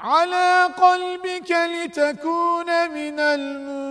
على قلبك لتكون من المنذرين.